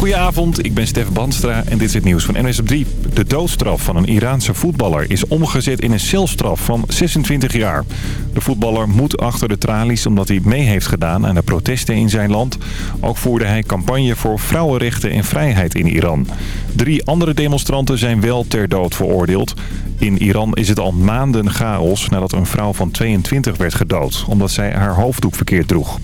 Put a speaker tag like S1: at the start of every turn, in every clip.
S1: Goedenavond, ik ben Stef Banstra en dit is het nieuws van op 3. De doodstraf van een Iraanse voetballer is omgezet in een celstraf van 26 jaar. De voetballer moet achter de tralies omdat hij mee heeft gedaan aan de protesten in zijn land. Ook voerde hij campagne voor vrouwenrechten en vrijheid in Iran. Drie andere demonstranten zijn wel ter dood veroordeeld. In Iran is het al maanden chaos nadat een vrouw van 22 werd gedood... omdat zij haar hoofddoek verkeerd droeg.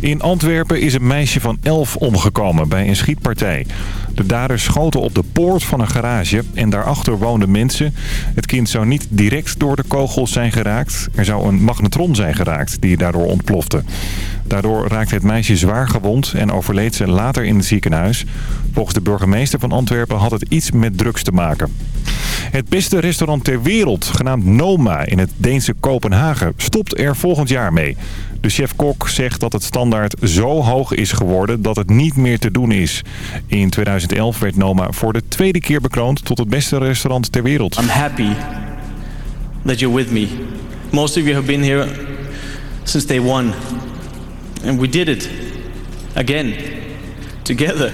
S1: In Antwerpen is een meisje van 11 omgekomen bij een schietpartij. De daders schoten op de poort van een garage en daarachter woonden mensen. Het kind zou niet direct door de kogels zijn geraakt. Er zou een magnetron zijn geraakt die daardoor ontplofte. Daardoor raakte het meisje zwaar gewond en overleed ze later in het ziekenhuis. Volgens de burgemeester van Antwerpen had het iets met drugs te maken. Het beste restaurant ter wereld, genaamd Noma in het Deense Kopenhagen, stopt er volgend jaar mee. De chef-kok zegt dat het standaard zo hoog is geworden dat het niet meer te doen is. In 2011 werd Noma voor de tweede keer bekroond tot het beste restaurant ter wereld.
S2: I'm happy that you're with me. Most of have been here since day one. And we did it. Again. Together.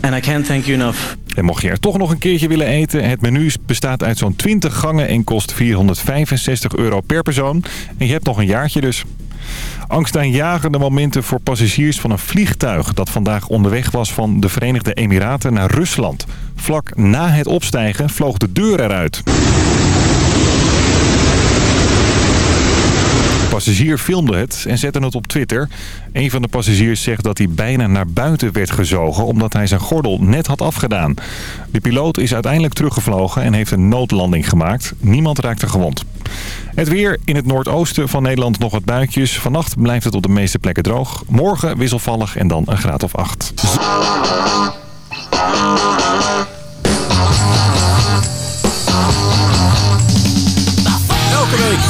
S2: And I can't thank you enough.
S1: En mocht je er toch nog een keertje willen eten... het menu bestaat uit zo'n 20 gangen en kost 465 euro per persoon. En je hebt nog een jaartje dus. Angstaanjagende momenten voor passagiers van een vliegtuig... dat vandaag onderweg was van de Verenigde Emiraten naar Rusland. Vlak na het opstijgen vloog de deur eruit. Passagier filmde het en zette het op Twitter. Een van de passagiers zegt dat hij bijna naar buiten werd gezogen... omdat hij zijn gordel net had afgedaan. De piloot is uiteindelijk teruggevlogen en heeft een noodlanding gemaakt. Niemand raakte gewond. Het weer in het noordoosten van Nederland nog wat buitjes. Vannacht blijft het op de meeste plekken droog. Morgen wisselvallig en dan een graad of acht.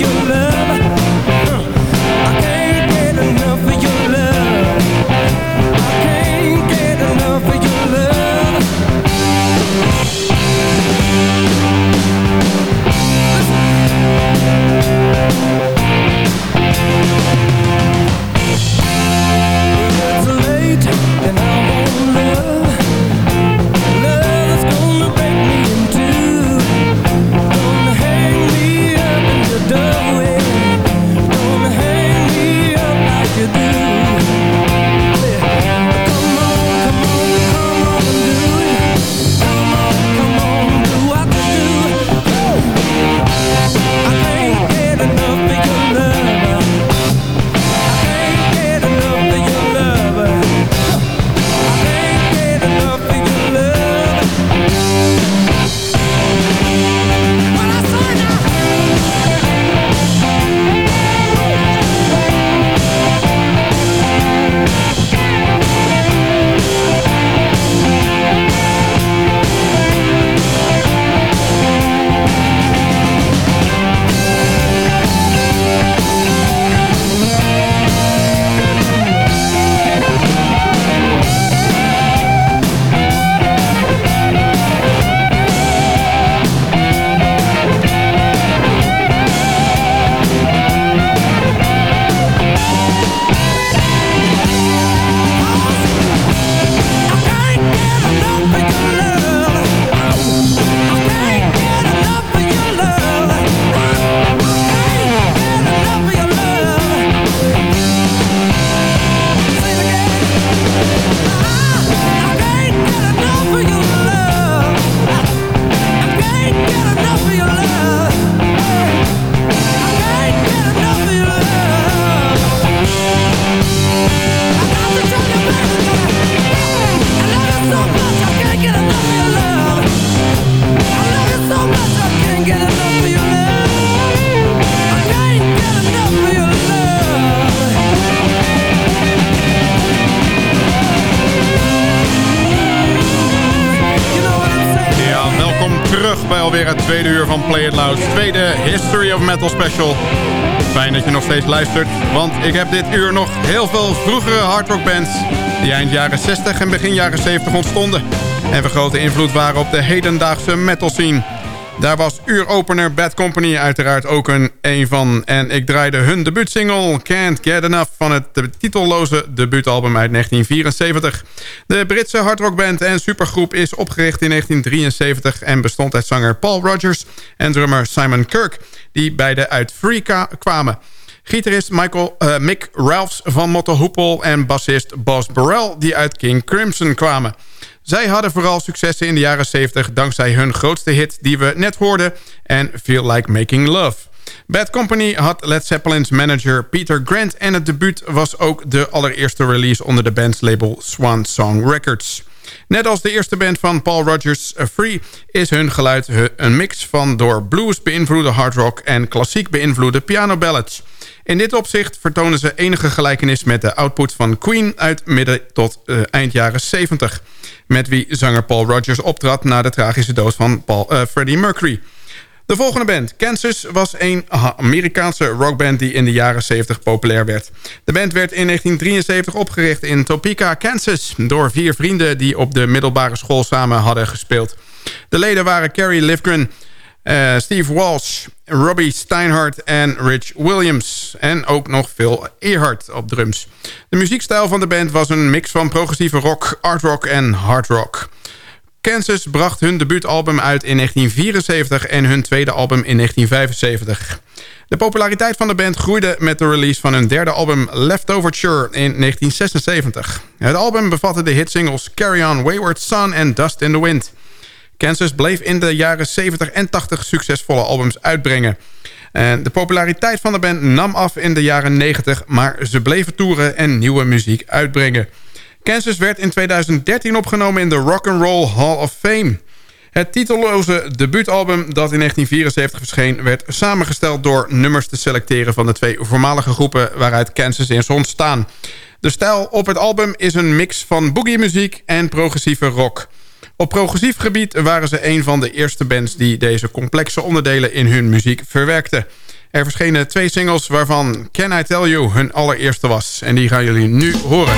S3: Your love.
S4: Tweede History of Metal Special. Fijn dat je nog steeds luistert, want ik heb dit uur nog heel veel vroegere hardrockbands... die eind jaren 60 en begin jaren 70 ontstonden... en van grote invloed waren op de hedendaagse metal scene... Daar was uuropener Bad Company uiteraard ook een, een van. En ik draaide hun debuutsingle Can't Get Enough... van het titelloze debuutalbum uit 1974. De Britse hardrockband en supergroep is opgericht in 1973... en bestond uit zanger Paul Rogers en drummer Simon Kirk... die beide uit Freaka kwamen. Gitarist Michael, uh, Mick Ralphs van Motte Hoopel en bassist Bas Burrell... die uit King Crimson kwamen. Zij hadden vooral successen in de jaren 70 dankzij hun grootste hit die we net hoorden... en Feel Like Making Love. Bad Company had Led Zeppelin's manager Peter Grant... en het debuut was ook de allereerste release onder de band's label Swan Song Records. Net als de eerste band van Paul Rogers, Free... is hun geluid een mix van door blues beïnvloede hard rock... en klassiek beïnvloede piano ballads... In dit opzicht vertonen ze enige gelijkenis met de output van Queen uit midden tot uh, eind jaren 70 met wie zanger Paul Rogers optrad... na de tragische dood van Paul, uh, Freddie Mercury. De volgende band, Kansas, was een Amerikaanse rockband... die in de jaren 70 populair werd. De band werd in 1973 opgericht in Topeka, Kansas... door vier vrienden die op de middelbare school samen hadden gespeeld. De leden waren Carrie Livgren... Uh, Steve Walsh, Robbie Steinhardt en Rich Williams. En ook nog Phil Earhart op drums. De muziekstijl van de band was een mix van progressieve rock, art rock en hard rock. Kansas bracht hun debuutalbum uit in 1974 en hun tweede album in 1975. De populariteit van de band groeide met de release van hun derde album Leftoverture in 1976. Het album bevatte de hitsingles Carry On Wayward Son en Dust in the Wind. Kansas bleef in de jaren 70 en 80 succesvolle albums uitbrengen. En de populariteit van de band nam af in de jaren 90... maar ze bleven toeren en nieuwe muziek uitbrengen. Kansas werd in 2013 opgenomen in de Rock and Roll Hall of Fame. Het titelloze debuutalbum dat in 1974 verscheen... werd samengesteld door nummers te selecteren van de twee voormalige groepen... waaruit Kansas is ontstaan. De stijl op het album is een mix van boogie-muziek en progressieve rock... Op progressief gebied waren ze een van de eerste bands... die deze complexe onderdelen in hun muziek verwerkten. Er verschenen twee singles waarvan Can I Tell You hun allereerste was. En die gaan jullie nu horen.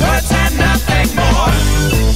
S5: Words and nothing more.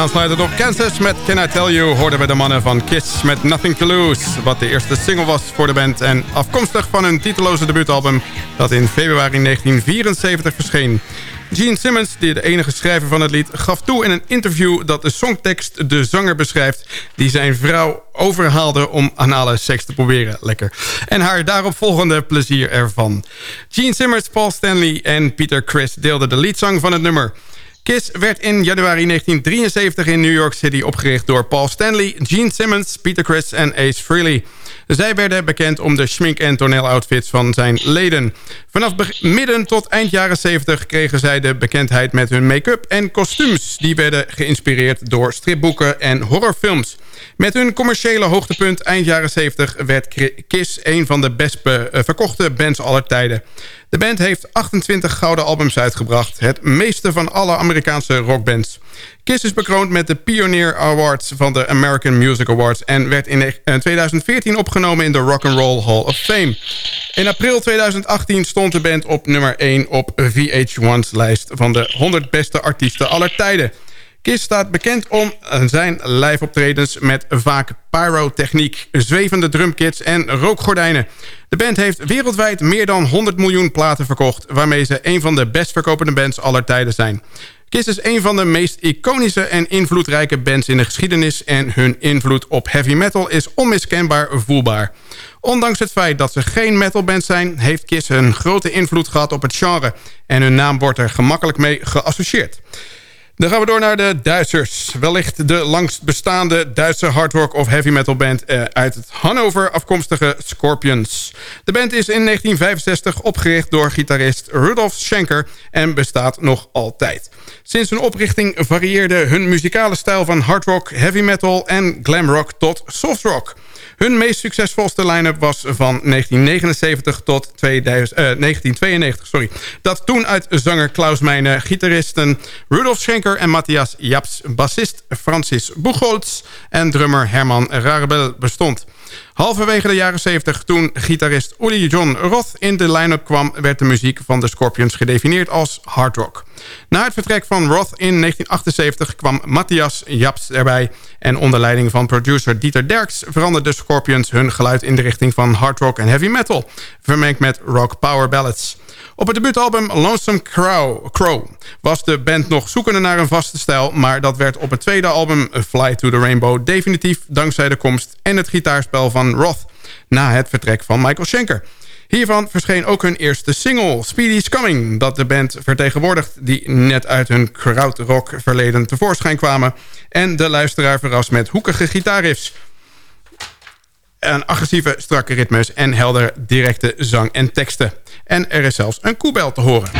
S4: Aansluitend op Kansas met Can I Tell You... hoorden we de mannen van Kiss met Nothing to Lose... wat de eerste single was voor de band... en afkomstig van hun titeloze debuutalbum... dat in februari 1974 verscheen. Gene Simmons, die de enige schrijver van het lied... gaf toe in een interview dat de songtekst de zanger beschrijft... die zijn vrouw overhaalde om anale seks te proberen. Lekker. En haar daarop volgende plezier ervan. Gene Simmons, Paul Stanley en Peter Chris deelden de leadzang van het nummer... KISS werd in januari 1973 in New York City opgericht door Paul Stanley, Gene Simmons, Peter Criss en Ace Frehley. Zij werden bekend om de schmink- en toneeloutfits van zijn leden. Vanaf midden tot eind jaren 70 kregen zij de bekendheid met hun make-up en kostuums. Die werden geïnspireerd door stripboeken en horrorfilms. Met hun commerciële hoogtepunt eind jaren 70 werd KISS een van de best verkochte bands aller tijden. De band heeft 28 gouden albums uitgebracht. Het meeste van alle Amerikaanse rockbands. Kiss is bekroond met de Pioneer Awards van de American Music Awards... en werd in 2014 opgenomen in de Rock and Roll Hall of Fame. In april 2018 stond de band op nummer 1 op VH1's lijst... van de 100 beste artiesten aller tijden. Kiss staat bekend om zijn live optredens met vaak pyrotechniek, zwevende drumkits en rookgordijnen. De band heeft wereldwijd meer dan 100 miljoen platen verkocht... waarmee ze een van de best verkopende bands aller tijden zijn. Kiss is een van de meest iconische en invloedrijke bands in de geschiedenis... en hun invloed op heavy metal is onmiskenbaar voelbaar. Ondanks het feit dat ze geen metalband zijn... heeft Kiss een grote invloed gehad op het genre... en hun naam wordt er gemakkelijk mee geassocieerd. Dan gaan we door naar de Duitsers. Wellicht de langst bestaande Duitse hardrock of heavy metal band... Eh, uit het Hannover afkomstige Scorpions. De band is in 1965 opgericht door gitarist Rudolf Schenker... en bestaat nog altijd. Sinds hun oprichting varieerde hun muzikale stijl van hardrock, heavy metal en glamrock tot softrock... Hun meest succesvolste line-up was van 1979 tot 2000, eh, 1992. Sorry. Dat toen uit zanger Klaus Meijnen, gitaristen Rudolf Schenker en Matthias Japs... bassist Francis Buchholz en drummer Herman Rarebel bestond. Halverwege de jaren 70, toen gitarist Uli John Roth in de line-up kwam... werd de muziek van de Scorpions gedefinieerd als hard rock. Na het vertrek van Roth in 1978 kwam Matthias Japs erbij... en onder leiding van producer Dieter Derks veranderden de Scorpions hun geluid in de richting van hard rock en heavy metal... vermengd met rock power ballads. Op het debuutalbum Lonesome Crow was de band nog zoekende naar een vaste stijl... maar dat werd op het tweede album Fly to the Rainbow definitief... dankzij de komst en het gitaarspel van Roth... na het vertrek van Michael Schenker. Hiervan verscheen ook hun eerste single, Speedy's Coming... dat de band vertegenwoordigt die net uit hun krautrock verleden tevoorschijn kwamen... en de luisteraar verrast met hoekige gitaarriffs... En agressieve, strakke ritmes en helder directe zang en teksten. En er is zelfs een koebel te horen.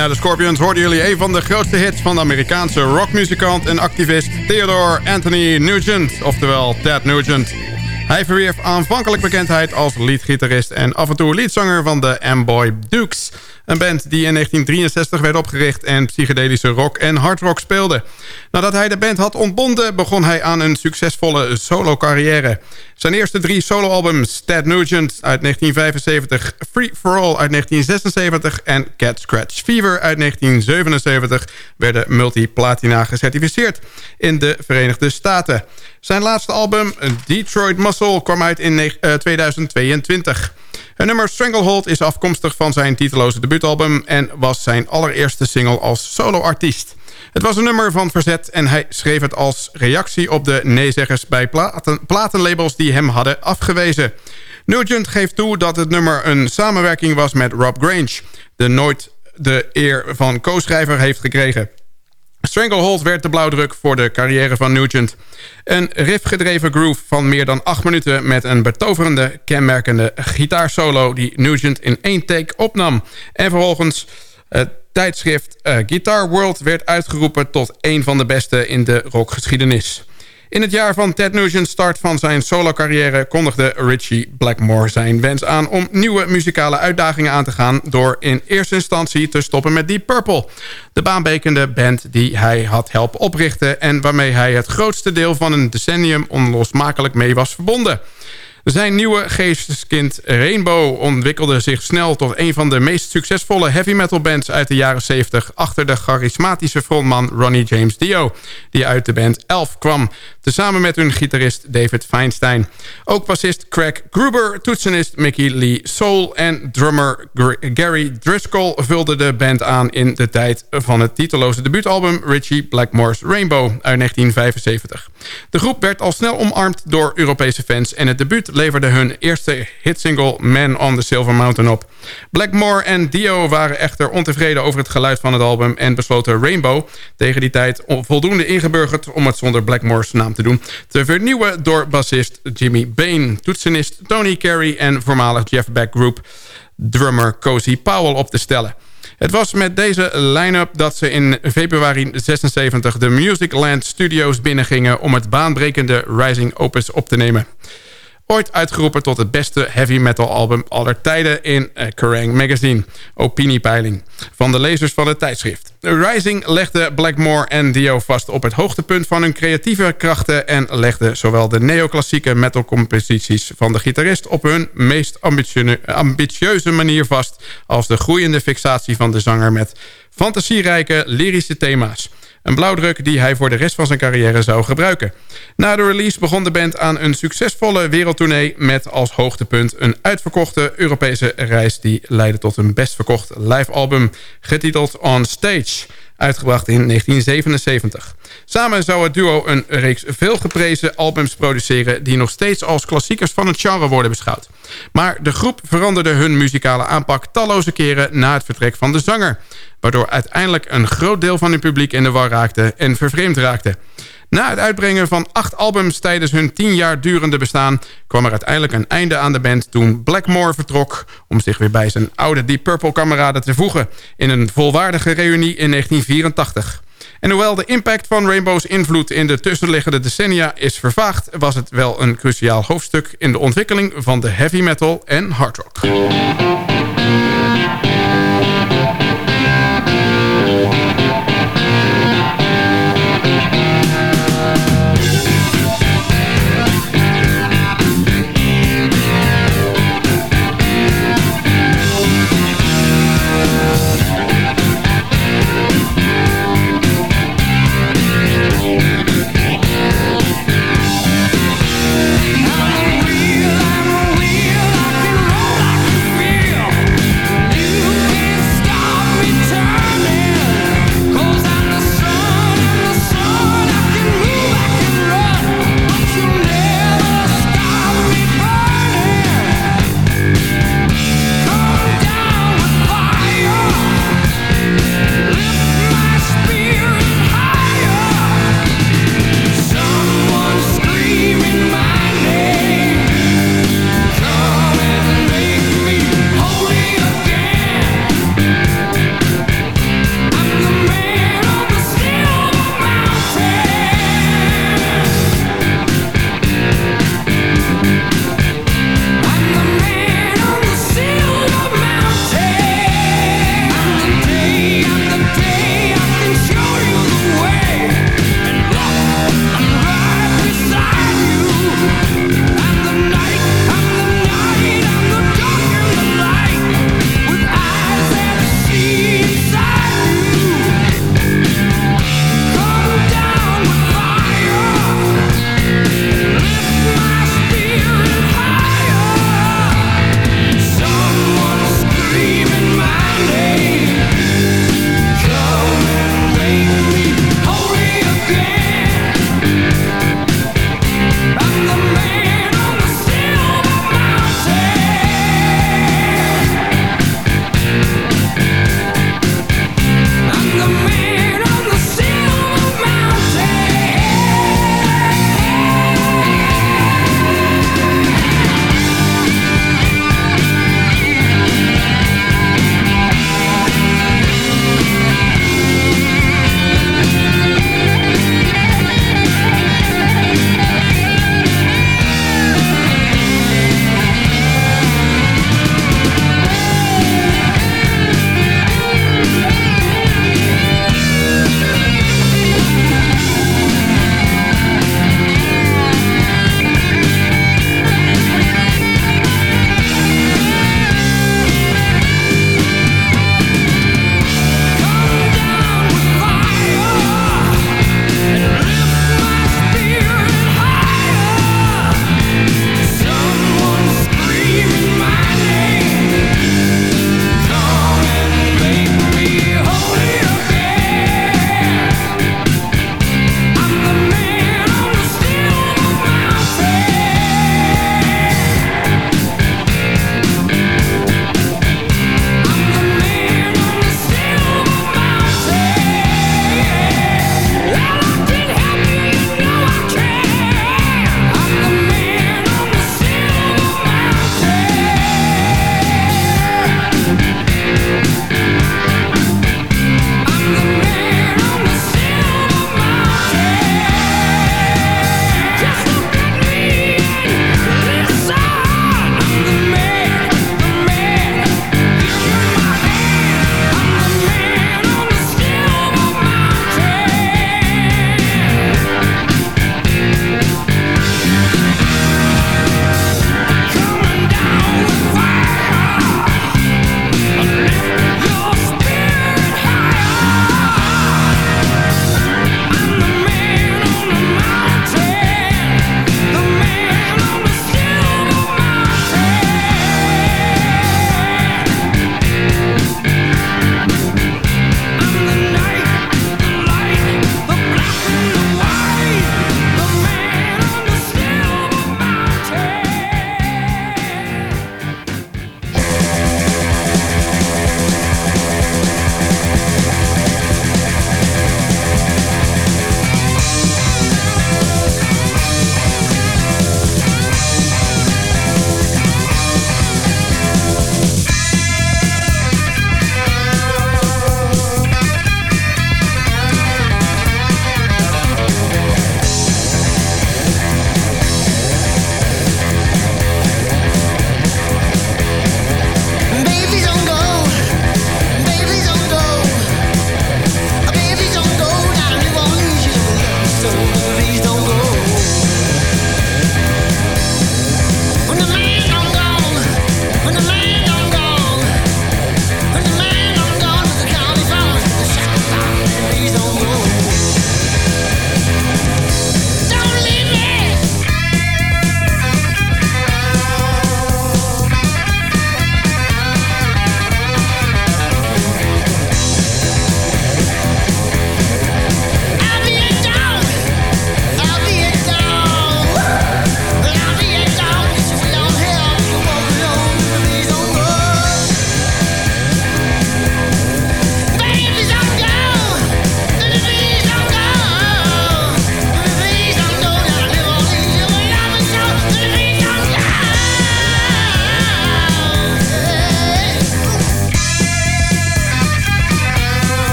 S4: Na de Scorpions hoorden jullie een van de grootste hits van de Amerikaanse rockmuzikant en activist Theodore Anthony Nugent, oftewel Ted Nugent. Hij verwierf aanvankelijk bekendheid als leadgitarist en af en toe leadzanger van de Amboy Dukes. Een band die in 1963 werd opgericht en psychedelische rock en hardrock speelde. Nadat hij de band had ontbonden begon hij aan een succesvolle solo-carrière. Zijn eerste drie soloalbums, Ted Nugent uit 1975... Free For All uit 1976 en Cat Scratch Fever uit 1977... werden multiplatina gecertificeerd in de Verenigde Staten. Zijn laatste album, Detroit Muscle, kwam uit in 2022. Het nummer Stranglehold is afkomstig van zijn titeloze debuutalbum... en was zijn allereerste single als soloartiest. Het was een nummer van verzet en hij schreef het als reactie op de neezeggers bij platen, platenlabels die hem hadden afgewezen. Nugent geeft toe dat het nummer een samenwerking was met Rob Grange... de nooit de eer van co-schrijver heeft gekregen. Stranglehold werd de blauwdruk voor de carrière van Nugent. Een riffgedreven groove van meer dan acht minuten... met een betoverende, kenmerkende gitaarsolo... die Nugent in één take opnam. En vervolgens het tijdschrift uh, Guitar World werd uitgeroepen... tot een van de beste in de rockgeschiedenis. In het jaar van Ted Nugent's start van zijn solo-carrière... kondigde Richie Blackmore zijn wens aan om nieuwe muzikale uitdagingen aan te gaan... door in eerste instantie te stoppen met Deep Purple. De baanbrekende band die hij had helpen oprichten... en waarmee hij het grootste deel van een decennium onlosmakelijk mee was verbonden. Zijn nieuwe geesteskind Rainbow ontwikkelde zich snel tot een van de meest succesvolle heavy metal bands uit de jaren 70 achter de charismatische frontman Ronnie James Dio, die uit de band Elf kwam, tezamen met hun gitarist David Feinstein. Ook bassist Craig Gruber, toetsenist Mickey Lee Soul en drummer Gary Driscoll vulden de band aan in de tijd van het titeloze debuutalbum Richie Blackmore's Rainbow uit 1975. De groep werd al snel omarmd door Europese fans en het debuut leverde hun eerste hitsingle Man on the Silver Mountain op. Blackmore en Dio waren echter ontevreden over het geluid van het album... en besloten Rainbow, tegen die tijd voldoende ingeburgerd... om het zonder Blackmore's naam te doen... te vernieuwen door bassist Jimmy Bain, toetsenist Tony Carey... en voormalig Jeff Beck Group drummer Cozy Powell op te stellen. Het was met deze line-up dat ze in februari 76 de Musicland Studios binnengingen... om het baanbrekende Rising Opus op te nemen. Ooit uitgeroepen tot het beste heavy metal album aller tijden in uh, Kerrang! Magazine. Opiniepeiling van de lezers van het tijdschrift. Rising legde Blackmore en Dio vast op het hoogtepunt van hun creatieve krachten... en legde zowel de neoclassieke metalcomposities van de gitarist... op hun meest ambitieuze manier vast... als de groeiende fixatie van de zanger met fantasierijke lyrische thema's. Een blauwdruk die hij voor de rest van zijn carrière zou gebruiken. Na de release begon de band aan een succesvolle wereldtournee... met als hoogtepunt een uitverkochte Europese reis... die leidde tot een best verkocht live album getiteld On Stage uitgebracht in 1977. Samen zou het duo een reeks veelgeprezen albums produceren... die nog steeds als klassiekers van het genre worden beschouwd. Maar de groep veranderde hun muzikale aanpak talloze keren na het vertrek van de zanger... waardoor uiteindelijk een groot deel van hun publiek in de war raakte en vervreemd raakte. Na het uitbrengen van acht albums tijdens hun tien jaar durende bestaan... kwam er uiteindelijk een einde aan de band toen Blackmore vertrok... om zich weer bij zijn oude Deep Purple-kameraden te voegen... in een volwaardige reunie in 1984. En hoewel de impact van Rainbow's invloed in de tussenliggende decennia is vervaagd... was het wel een cruciaal hoofdstuk in de ontwikkeling van de heavy metal en hard rock.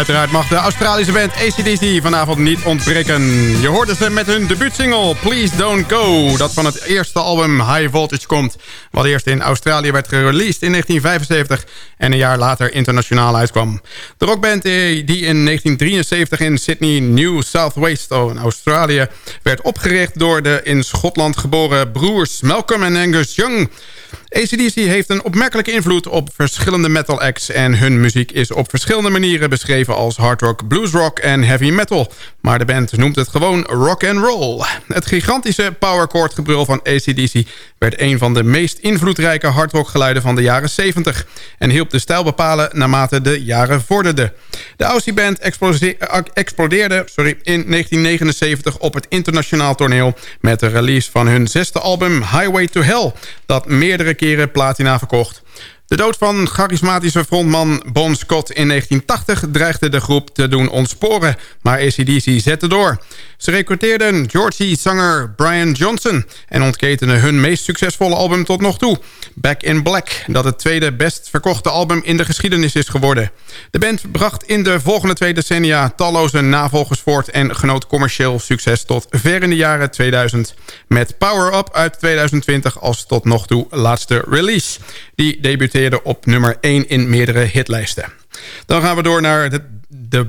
S4: Uiteraard mag de Australische band ACDC vanavond niet ontbreken. Je hoorde ze met hun debuutsingle Please Don't Go... dat van het eerste album High Voltage komt... wat eerst in Australië werd gereleased in 1975... en een jaar later internationaal uitkwam. De rockband eh, die in 1973 in Sydney, New South Wales, oh, in Australië... werd opgericht door de in Schotland geboren broers Malcolm en Angus Young... ACDC heeft een opmerkelijke invloed op verschillende metal acts... en hun muziek is op verschillende manieren beschreven als hard rock, blues rock en heavy metal. Maar de band noemt het gewoon rock and roll. Het gigantische powerchord gebrul van ACDC werd een van de meest invloedrijke hardrockgeluiden van de jaren 70... en hielp de stijl bepalen naarmate de jaren vorderden. De Aussie-band explodeerde sorry, in 1979 op het internationaal toneel... met de release van hun zesde album Highway to Hell... dat meerdere keren platina verkocht. De dood van charismatische frontman Bon Scott in 1980 dreigde de groep te doen ontsporen, maar ACDC zette door. Ze recruteerden Georgie-zanger Brian Johnson en ontketenden hun meest succesvolle album tot nog toe, Back in Black, dat het tweede best verkochte album in de geschiedenis is geworden. De band bracht in de volgende twee decennia talloze navolgers voort en genoot commercieel succes tot ver in de jaren 2000, met Power Up uit 2020 als tot nog toe laatste release. Die debuteerde op nummer 1 in meerdere hitlijsten. Dan gaan we door naar de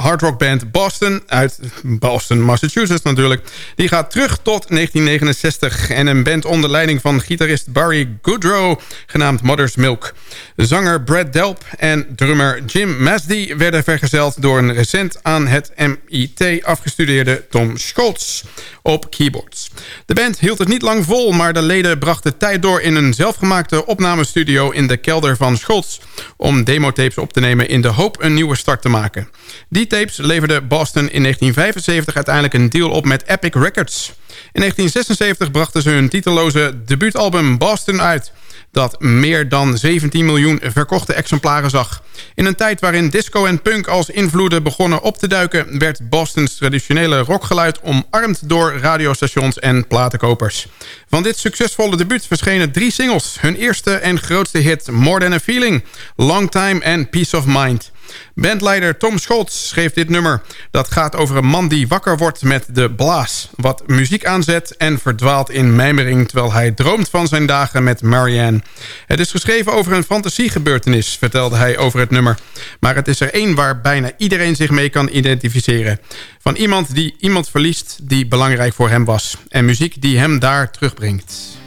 S4: hardrockband Boston... uit Boston, Massachusetts natuurlijk. Die gaat terug tot 1969... en een band onder leiding van gitarist Barry Goodrow... genaamd Mother's Milk. Zanger Brad Delp en drummer Jim Masdy... werden vergezeld door een recent aan het MIT afgestudeerde Tom Scholz op keyboards. De band hield het niet lang vol, maar de leden brachten tijd door... in een zelfgemaakte opnamestudio in de kelder van Scholz... om demotapes op te nemen in de hoop een nieuwe start te maken. Die tapes leverde Boston in 1975 uiteindelijk een deal op met Epic Records. In 1976 brachten ze hun titelloze debuutalbum Boston uit dat meer dan 17 miljoen verkochte exemplaren zag. In een tijd waarin disco en punk als invloeden begonnen op te duiken... werd Bostons traditionele rockgeluid omarmd door radiostations en platenkopers. Van dit succesvolle debuut verschenen drie singles. Hun eerste en grootste hit More Than A Feeling, Long Time en Peace of Mind... Bandleider Tom Scholz schreef dit nummer. Dat gaat over een man die wakker wordt met de blaas. Wat muziek aanzet en verdwaalt in mijmering... terwijl hij droomt van zijn dagen met Marianne. Het is geschreven over een fantasiegebeurtenis, vertelde hij over het nummer. Maar het is er één waar bijna iedereen zich mee kan identificeren. Van iemand die iemand verliest die belangrijk voor hem was. En muziek die hem daar terugbrengt.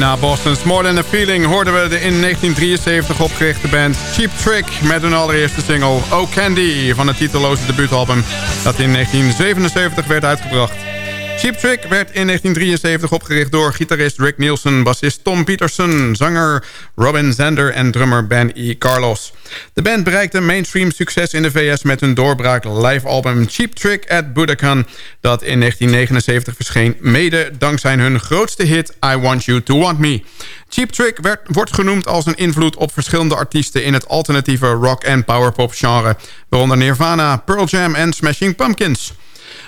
S4: Na Boston's More Than A Feeling hoorden we de in 1973 opgerichte band Cheap Trick... met hun allereerste single Oh Candy van het titelloze debuutalbum... dat in 1977 werd uitgebracht. Cheap Trick werd in 1973 opgericht door gitarist Rick Nielsen... bassist Tom Peterson, zanger Robin Zander en drummer Ben E. Carlos. De band bereikte mainstream succes in de VS met hun doorbraak live album Cheap Trick at Budokan... dat in 1979 verscheen, mede dankzij hun grootste hit I Want You To Want Me. Cheap Trick werd, wordt genoemd als een invloed op verschillende artiesten... in het alternatieve rock- en powerpop genre... waaronder Nirvana, Pearl Jam en Smashing Pumpkins...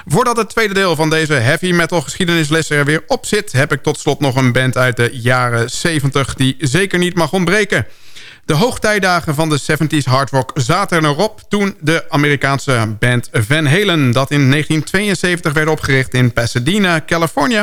S4: Voordat het tweede deel van deze heavy metal geschiedenisles er weer op zit... heb ik tot slot nog een band uit de jaren 70 die zeker niet mag ontbreken. De hoogtijdagen van de 70s hard rock zaten er nog op... toen de Amerikaanse band Van Halen... dat in 1972 werd opgericht in Pasadena, California...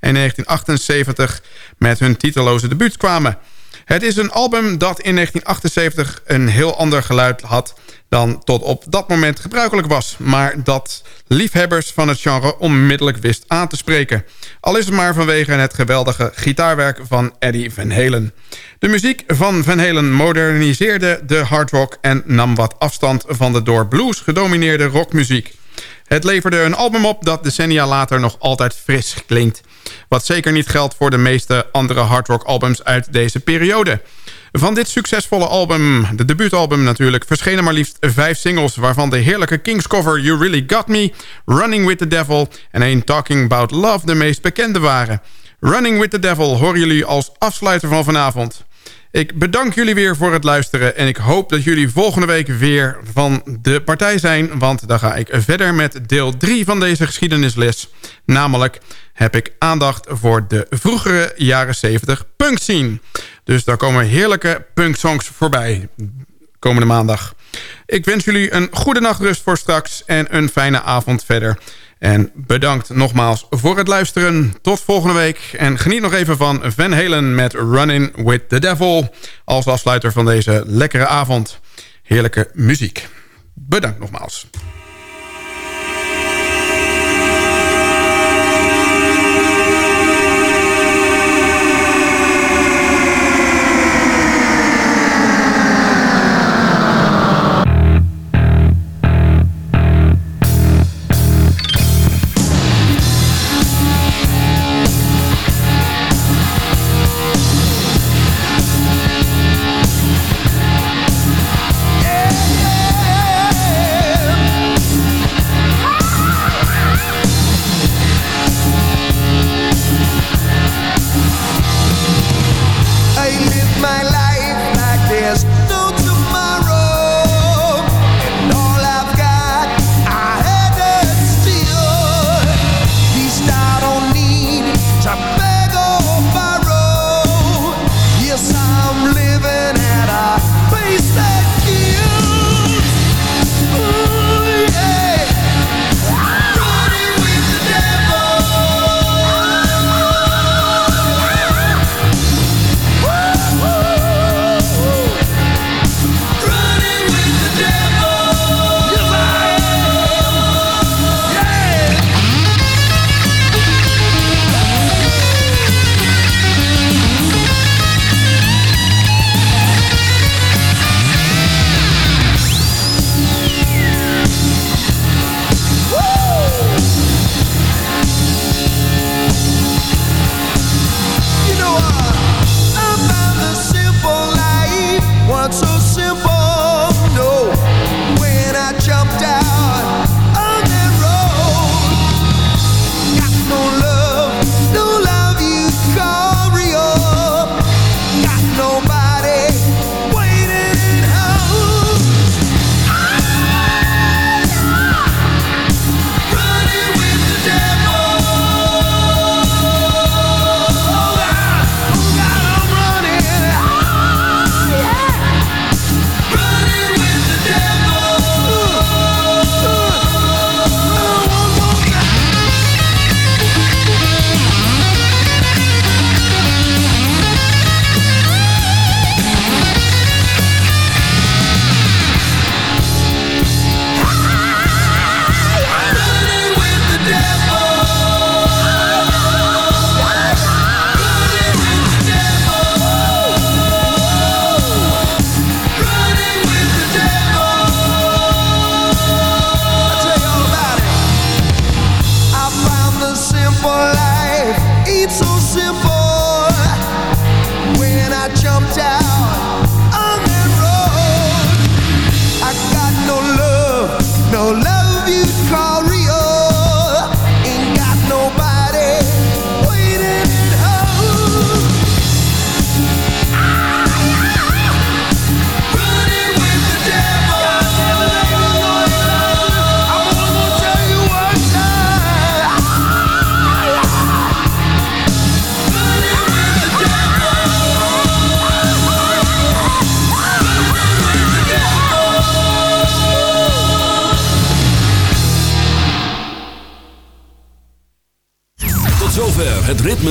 S4: en in 1978 met hun titeloze debuut kwamen... Het is een album dat in 1978 een heel ander geluid had dan tot op dat moment gebruikelijk was... maar dat liefhebbers van het genre onmiddellijk wist aan te spreken. Al is het maar vanwege het geweldige gitaarwerk van Eddie Van Halen. De muziek van Van Halen moderniseerde de hard rock... en nam wat afstand van de door blues gedomineerde rockmuziek. Het leverde een album op dat decennia later nog altijd fris klinkt... Wat zeker niet geldt voor de meeste andere hardrock albums uit deze periode. Van dit succesvolle album, de debuutalbum natuurlijk... verschenen maar liefst vijf singles... waarvan de heerlijke Kings cover You Really Got Me... Running With The Devil en een Talking About Love de meest bekende waren. Running With The Devil horen jullie als afsluiter van vanavond. Ik bedank jullie weer voor het luisteren... en ik hoop dat jullie volgende week weer van de partij zijn... want dan ga ik verder met deel 3 van deze geschiedenisles. Namelijk heb ik aandacht voor de vroegere jaren 70 punk scene. Dus daar komen heerlijke punk songs voorbij komende maandag. Ik wens jullie een goede nachtrust voor straks en een fijne avond verder. En bedankt nogmaals voor het luisteren. Tot volgende week. En geniet nog even van Van Halen met Running With The Devil... als afsluiter van deze lekkere avond. Heerlijke muziek. Bedankt nogmaals.